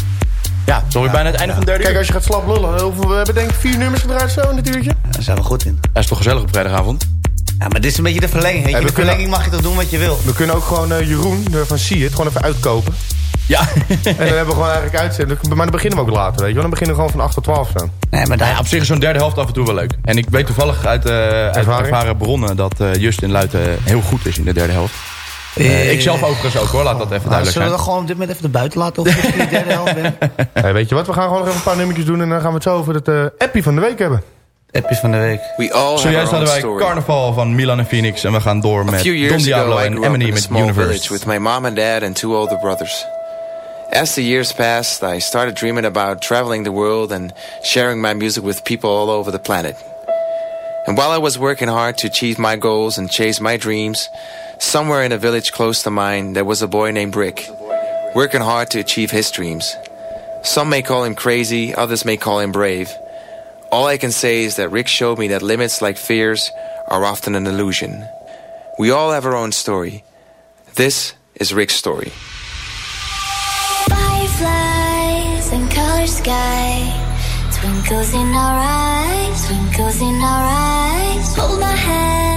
Ja, het is alweer bijna het einde van de derde Kijk, als je gaat slap lullen, hoeveel- we hebben denk ik vier nummers gedraaid zo in dit uurtje. Daar zijn we goed in. Dat is toch gezellig op vrijdagavond? Ja, maar dit is een beetje de verlenging. Hey, de kunnen- verlenging mag je toch doen wat je wil. We kunnen ook gewoon eh, Jeroen eh, van See It gewoon even uitkopen. Ja. En dan hebben we gewoon eigenlijk uitzending. Maar dan beginnen we ook later, weet je wel. Dan beginnen we gewoon van 8 tot 12 zo. Nee, maar daar... ja, op zich is zo'n derde helft af en toe wel leuk. En ik weet toevallig uit, eh uit Ervaring? ervaren bronnen dat eh Justin Luiten heel goed is in de derde helft. Eh, ik zelf overigens ook hoor, laat dat even duidelijk zullen we zijn. gewoon op dit moment even naar buiten laten? Of ik de derde helft ben? Hey, weet je wat, we gaan gewoon nog even een paar nummertjes doen... en dan gaan we het zo over het eh appie van de week hebben. Appjes van de week. We all have Zojuist hadden wij story. Carnaval van Milan en Phoenix. En we gaan door met Don ago, Diablo I en Eminem met Universe. with my mom and dad and two older brothers. As the years passed, I started dreaming about traveling the world and sharing my music with people all over the planet. And while I was working hard to achieve my goals and chase my dreams, somewhere in a village close to mine, there was a boy named Rick, working hard to achieve his dreams. Some may call him crazy, others may call him brave. All I can say is that Rick showed me that limits like fears are often an illusion. We all have our own story. This is Rick's story. Fireflies and color sky Twinkles in our eyes, twinkles in our eyes Hold my hand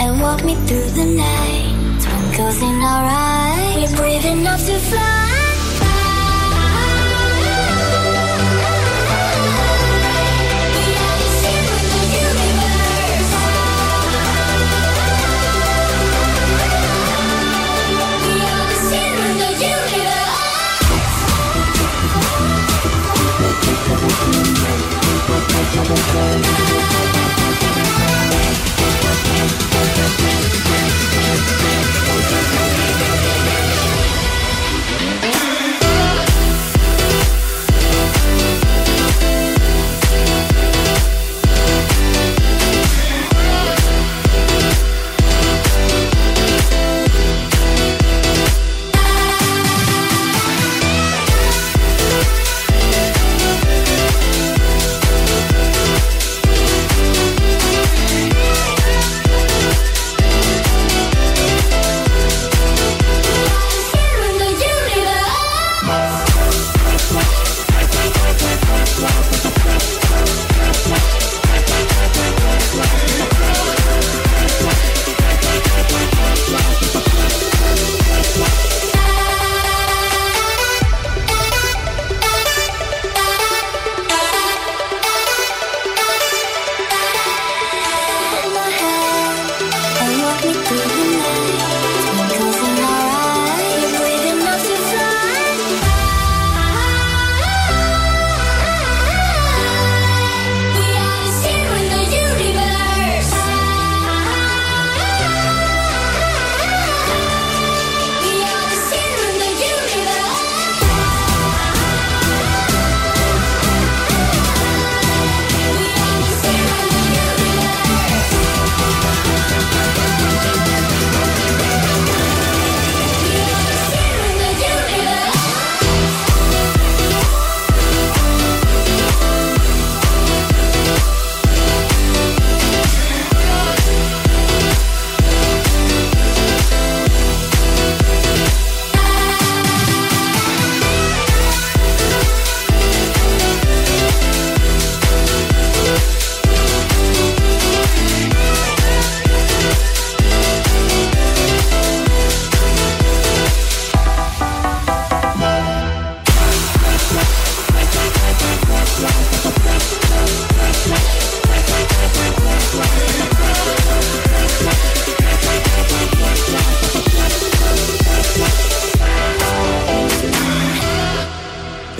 and walk me through the night. Twinkles in our eyes We're brave enough to fly We Thank you.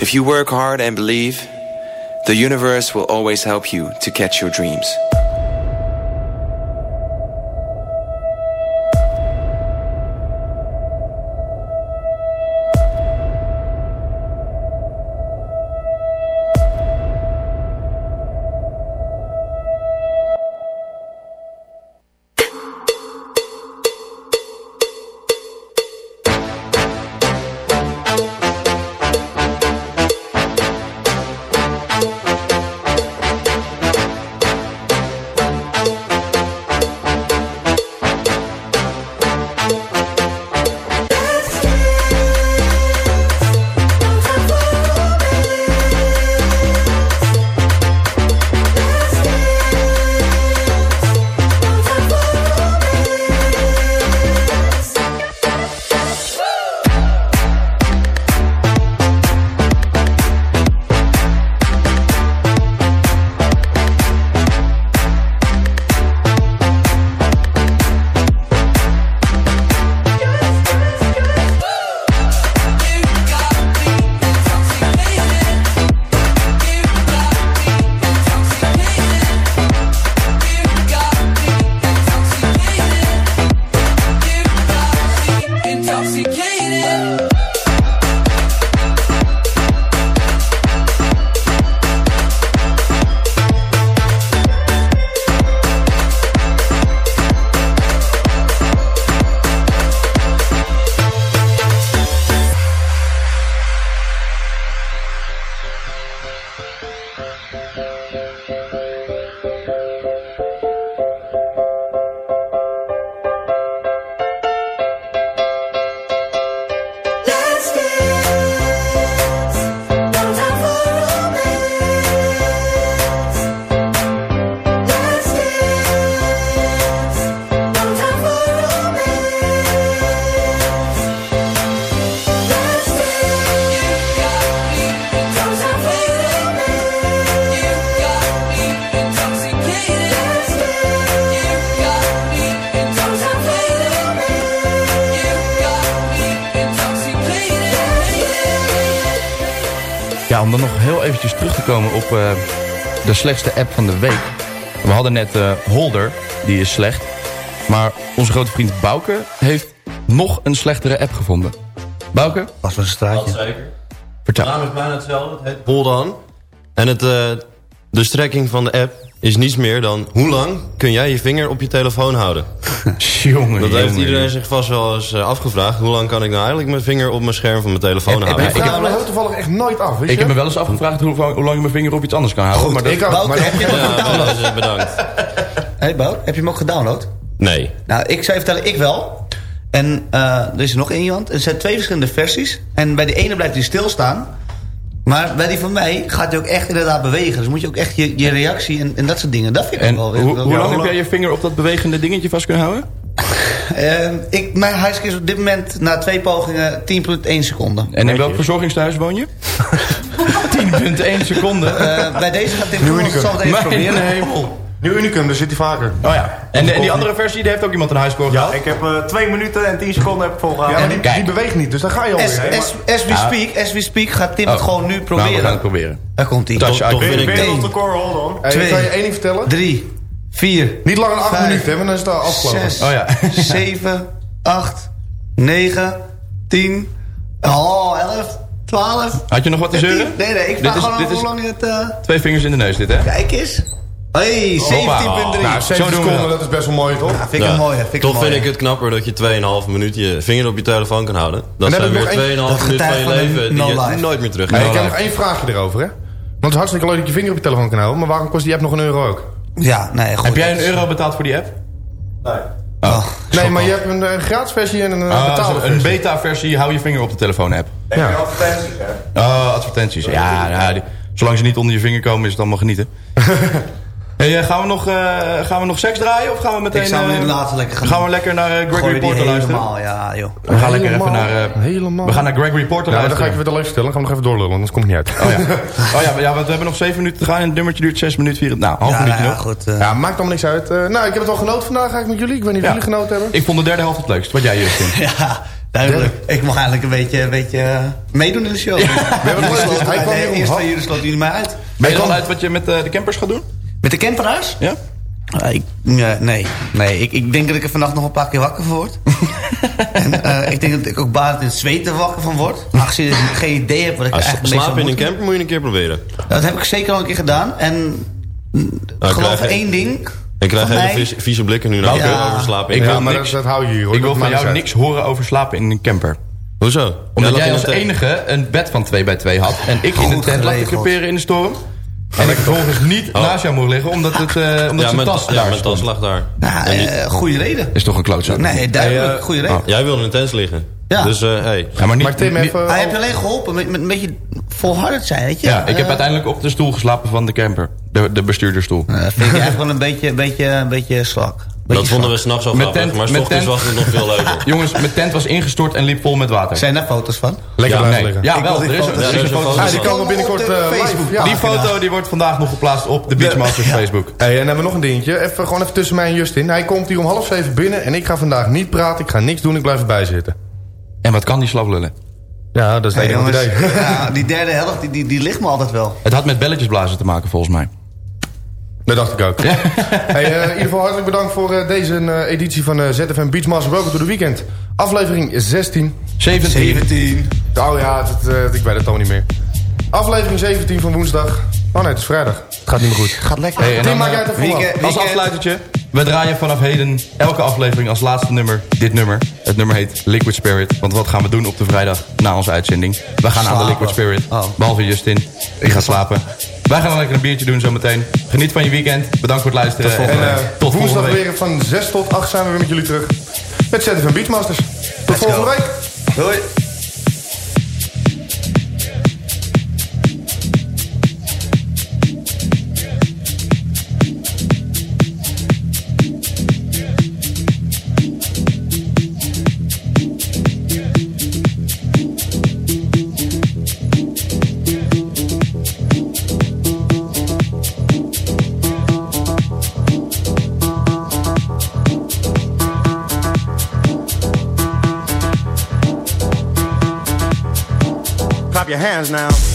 If you work hard and believe, the universe will always help you to catch your dreams. Op eh, de slechtste app van de week. We hadden net eh, Holder, die is slecht. Maar onze grote vriend Bouke heeft nog een slechtere app gevonden. Bouke? Was een straatje. Dat zeker. Vertel. De naam is bijna hetzelfde. Het heet Hold On. En het, eh, de strekking van de app is niets meer dan... hoe lang kun jij je vinger op je telefoon houden? jongen, Dat heeft jongen, iedereen jongen. zich vast wel eens eh, afgevraagd. Hoe lang kan ik nou eigenlijk mijn vinger op mijn scherm van mijn telefoon Ik houden? ben heel toevallig echt nooit af, weet je? Ik heb me wel eens afgevraagd hoe, hoe lang je mijn vinger op iets anders kan houden. maar dat, ik ook. Bouke, maar heb je hem ook Ja, gedownload? dus, bedankt. Hey Bout, heb je hem ook gedownload? Nee. Nou, ik zou je vertellen, ik wel. En eh, er is er nog één iemand. Er zijn twee verschillende versies. En bij de ene blijft hij stilstaan. Maar bij die van mij gaat hij ook echt inderdaad bewegen. Dus moet je ook echt je, je reactie en, en dat soort dingen. Dat vind ik en wel hoe, wel- hoe lang heb jij je vinger op dat bewegende dingetje vast kunnen houden? Eh, ik, mijn huisje is op dit moment na twee pogingen 10,1 seconden. En in welk verzorgingstehuis woon je? 10,1 seconde. Eh, bij deze gaat dit unicum. zal het even Mijn proberen. hemel. Nu Unicum, daar zit hij vaker. Oh ja. En, en die andere versie, die heeft ook iemand een huispoor Ja, gehad? ik heb eh, twee minuten en tien seconden heb ik Ja, volgehouden. maar die, die beweegt niet, dus daar ga je alweer. As, hè? as, as we speak, as we speak gaat Tim het Oh. gewoon nu Nou, we proberen. gaan het proberen. Daar komt hij. Tasje uit. Core, hold on. Ik twee. kan je één ding vertellen. Drie, vier, Niet langer dan acht Vijf, minuten, hè, want dan is het al afgelopen. zes, Oh ja. zeven, acht, negen, tien, oh, elf, twaalf. Had je nog wat te zeuren? Nee, nee, ik Dit vraag is- gewoon hoe is- lang het... eh, Twee vingers in de neus dit, hè? Kijk eens. Hey, 17,3. Nou, 7 Zo doen we seconden, dat. dat is best wel mooi, toch? Ja, vind ik een mooie. Vind ik Toch vind ik het knapper dat je 2,5 minuut je vinger op je telefoon kan houden. Dat En zijn weer nog één- 2,5 dat minuten van je leven die je nooit meer terug ik heb nog één vraagje erover, hè. Want het is hartstikke leuk dat je vinger op je telefoon kan houden, maar waarom kost die app nog een euro ook? Ja, nee, goed. Heb jij een euro betaald voor die app? Oh, Nee, maar je hebt een, eh, gratis versie en een uh, betaalde zo- een versie. beta-versie, hou je vinger op de telefoon-app. Ja. Advertenties, hè? Oh, advertenties. Ja, ja die- zolang ze niet onder je vinger komen is het allemaal genieten. hey, eh, gaan, we nog, eh, gaan we nog seks draaien of gaan we meteen... Ik zou hem eh, later lekker gaan Gaan we lekker naar eh, Gregory Porter luisteren? helemaal, ja, joh. We gaan lekker even naar... eh, Helemaal. we gaan naar Gregory Porter Nou, dan ga ik luisteren. je weer de leuk vertellen. Dan gaan we nog even doorlullen, anders komt het niet uit. Oh ja, oh, ja, ja want we hebben nog 7 minuten te gaan en het nummertje duurt 6 minuten 4. Nou, half Ja, minuutje nou ja, nog. goed. Ja, maakt allemaal niks uit. Nou, ik heb het wel genoten vandaag eigenlijk met jullie. Ik weet niet of Ja. jullie genoten hebben. Ik vond de derde helft het leukst. Wat jij, Justin? Ja, duidelijk. Ik mag eigenlijk een beetje, een beetje meedoen in de show. We hebben. Hij kwam hier om Eerst half- jullie sloten jullie mij uit. Ben je al uit wat je met de campers gaat doen? Met de camperaars? Ja? Eh, ik, nee, nee. Ik, ik denk dat ik er vannacht nog een paar keer wakker van word. en eh, ik denk dat ik ook baat in het zweten wakker van word. Aangezien ik geen idee heb wat ik Ah, eigenlijk slapen in een camper moet je een keer proberen. Dat heb ik zeker al een keer gedaan. En Nou, geloof één ding. Ik krijg hele mij- vieze, blikken nu naar Ja. over slapen. Ik wil Ja, maar niks- dat, dat hou je hier, hoor. Ik wil van jou niks horen over slapen in een camper. Hoezo? Omdat jij als enige een bed van 2 bij 2 had. En ik in de tent lag te creperen in de storm. En ik vervolgens niet Oh. naast jou mocht liggen, omdat, het, eh omdat Ja, zijn tas ja, daar mijn tas lag daar. Nou, eh, goede reden. Is toch een klootzak? Nee, duidelijk. Hey, goede reden. Jij wilde in een tent liggen. Ja. Dus, eh hey. Ja, maar niet, Maar Tim, niet- even... Hij heeft je alleen geholpen met, met een beetje volhardend zijn, weet je. ja, ik heb uiteindelijk op de stoel geslapen van de camper. De, de bestuurdersstoel. vind ik eigenlijk wel een beetje, beetje, een beetje slak. Beetje Dat vonden we s'nachts al grappig, tent- maar s met ochtends tent- was het nog veel leuker. Jongens, mijn tent was ingestort en liep vol met water. Zijn daar foto's van? Lekker ja, nee. liggen. ja, Ik wel. Er is, een- er is foto. Ah, die komen binnenkort eh. Facebook. Ja. Die foto die wordt vandaag nog geplaatst op de Beachmasters Facebook. Hey, en dan hebben we nog een dingetje. Even, gewoon even tussen mij en Justin. Hij komt hier om half zeven binnen en ik ga vandaag niet praten. Ik ga niks doen, ik blijf erbij zitten. En wat kan die slaplullen? Ja, dat is het Hey, jongens, idee. ja, die derde helft, die, die, die ligt me altijd wel. Het had met belletjes blazen te maken volgens mij. Dat dacht ik ook. Hey, eh, in ieder geval hartelijk bedankt voor eh, deze eh, editie van eh, ZFM Beachmaster Welcome to the Weekend. Aflevering 16. 17. 17. Oh ja, het, eh, ik weet het al niet meer. Aflevering 17 van woensdag. Oh nee, het is vrijdag. Het gaat niet meer goed. Gaat lekker. Hey, en Tim, dan, maak jij het af. Als afsluitertje, we draaien vanaf heden elke aflevering als laatste nummer dit nummer. Het nummer heet Liquid Spirit. Want wat gaan we doen op de vrijdag na onze uitzending? We gaan aan de. Liquid Spirit. Oh. Behalve Justin. Die gaat slapen. Wij gaan dan lekker een biertje doen zometeen. Geniet van je weekend. Bedankt voor het luisteren. En En, eh, tot volgende woensdag week. weer van 6 tot 8 zijn we weer met jullie terug. Met ZFM Beachmasters. Tot volgende go. week. Doei. Clap your hands now.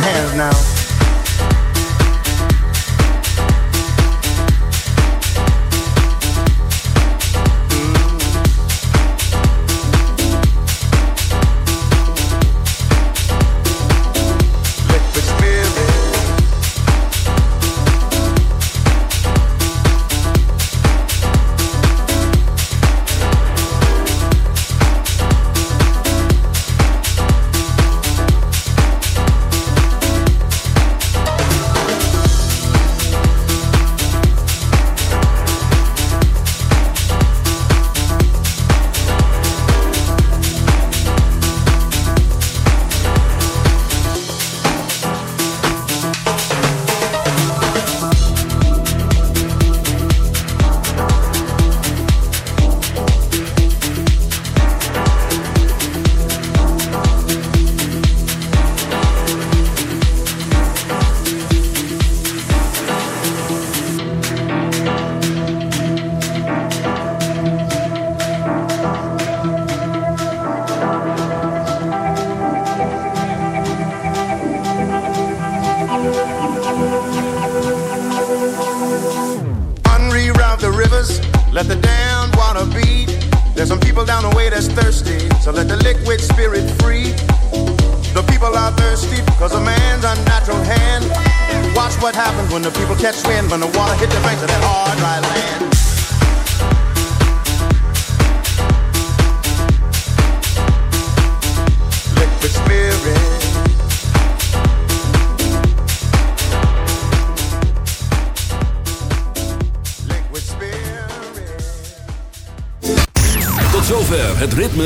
hands now.